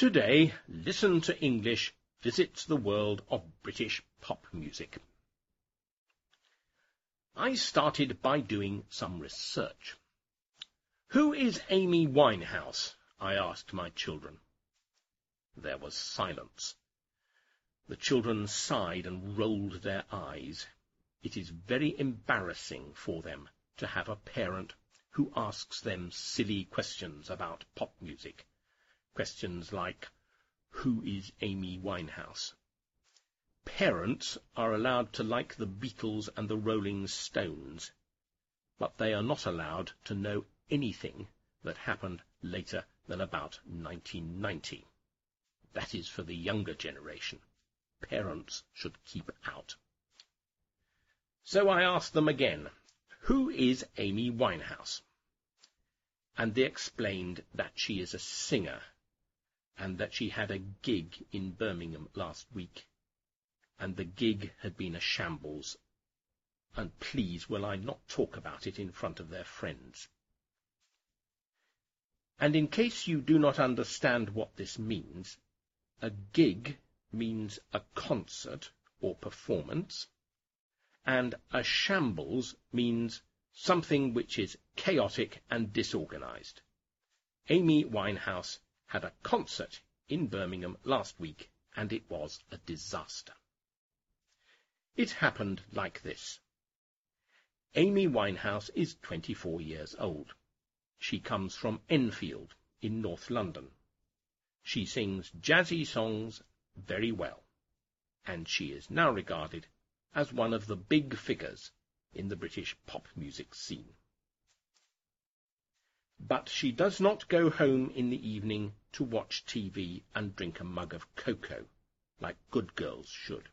Today, Listen to English visits the world of British pop music. I started by doing some research. Who is Amy Winehouse? I asked my children. There was silence. The children sighed and rolled their eyes. It is very embarrassing for them to have a parent who asks them silly questions about pop music. Questions like, who is Amy Winehouse? Parents are allowed to like the Beatles and the Rolling Stones, but they are not allowed to know anything that happened later than about 1990. That is for the younger generation. Parents should keep out. So I asked them again, who is Amy Winehouse? And they explained that she is a singer and that she had a gig in Birmingham last week, and the gig had been a shambles, and please will I not talk about it in front of their friends. And in case you do not understand what this means, a gig means a concert or performance, and a shambles means something which is chaotic and disorganized. Amy Winehouse had a concert in Birmingham last week, and it was a disaster. It happened like this. Amy Winehouse is 24 years old. She comes from Enfield in North London. She sings jazzy songs very well, and she is now regarded as one of the big figures in the British pop music scene. But she does not go home in the evening to watch TV and drink a mug of cocoa, like good girls should.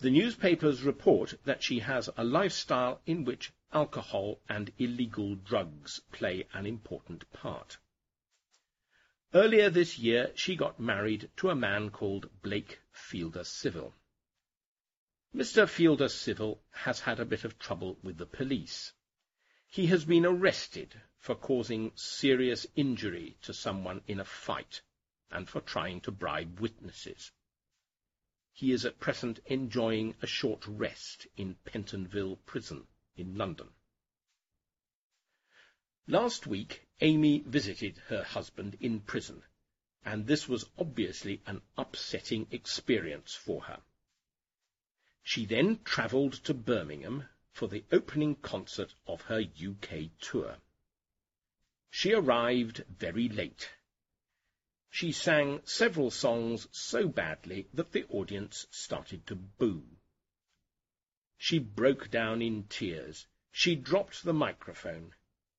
The newspapers report that she has a lifestyle in which alcohol and illegal drugs play an important part. Earlier this year, she got married to a man called Blake Fielder Civil. Mr. Fielder Civil has had a bit of trouble with the police. He has been arrested for causing serious injury to someone in a fight and for trying to bribe witnesses. He is at present enjoying a short rest in Pentonville Prison in London. Last week, Amy visited her husband in prison, and this was obviously an upsetting experience for her. She then travelled to Birmingham for the opening concert of her UK tour. She arrived very late. She sang several songs so badly that the audience started to boo. She broke down in tears. She dropped the microphone.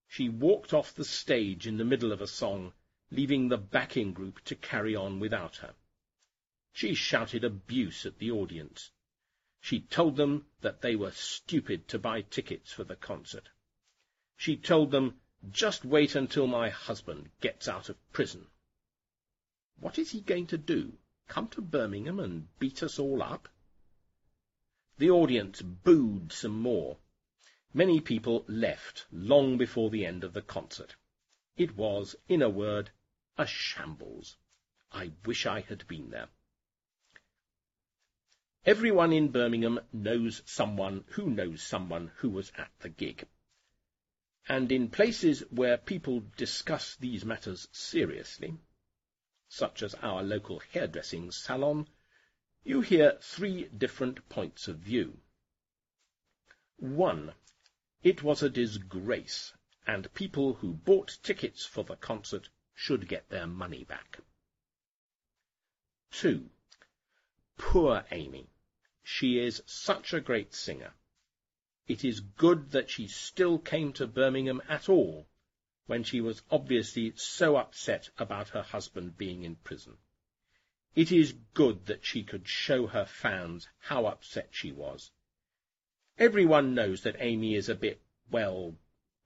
She walked off the stage in the middle of a song, leaving the backing group to carry on without her. She shouted abuse at the audience. She told them that they were stupid to buy tickets for the concert. She told them, just wait until my husband gets out of prison. What is he going to do? Come to Birmingham and beat us all up? The audience booed some more. Many people left long before the end of the concert. It was, in a word, a shambles. I wish I had been there. Everyone in Birmingham knows someone who knows someone who was at the gig. And in places where people discuss these matters seriously, such as our local hairdressing salon, you hear three different points of view. One, it was a disgrace, and people who bought tickets for the concert should get their money back. Two, poor Amy. She is such a great singer. It is good that she still came to Birmingham at all, when she was obviously so upset about her husband being in prison. It is good that she could show her fans how upset she was. Everyone knows that Amy is a bit, well,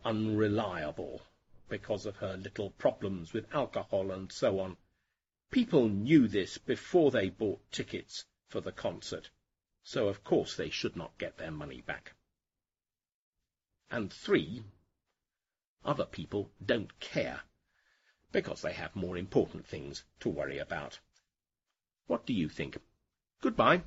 unreliable because of her little problems with alcohol and so on. People knew this before they bought tickets for the concert so of course they should not get their money back. And three, other people don't care. because they have more important things to worry about. What do you think? Goodbye.